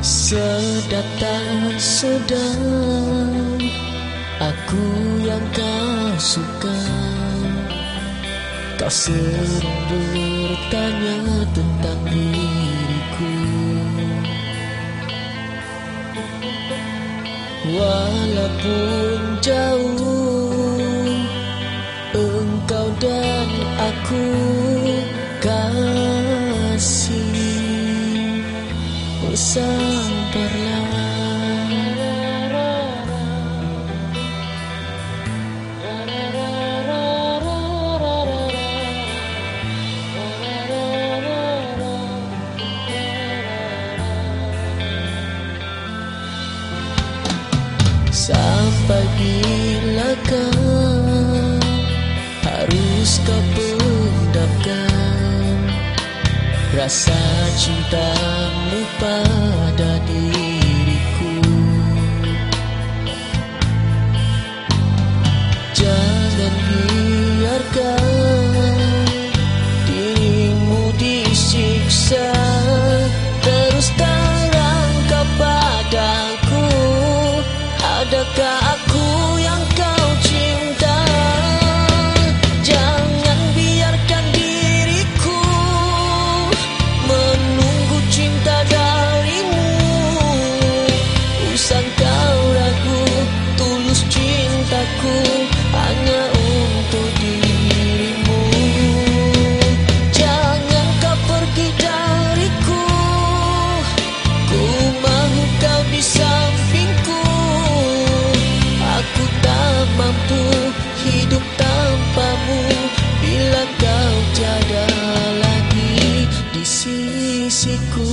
Sedatang sedang Aku yang kau suka. Kau sering bertanya tentang diriku. Walaupun jauh Engkau dan aku kasih Bersambarlah Sampai bilakah harus kau pendamkan Rasa cintamu pada 去哭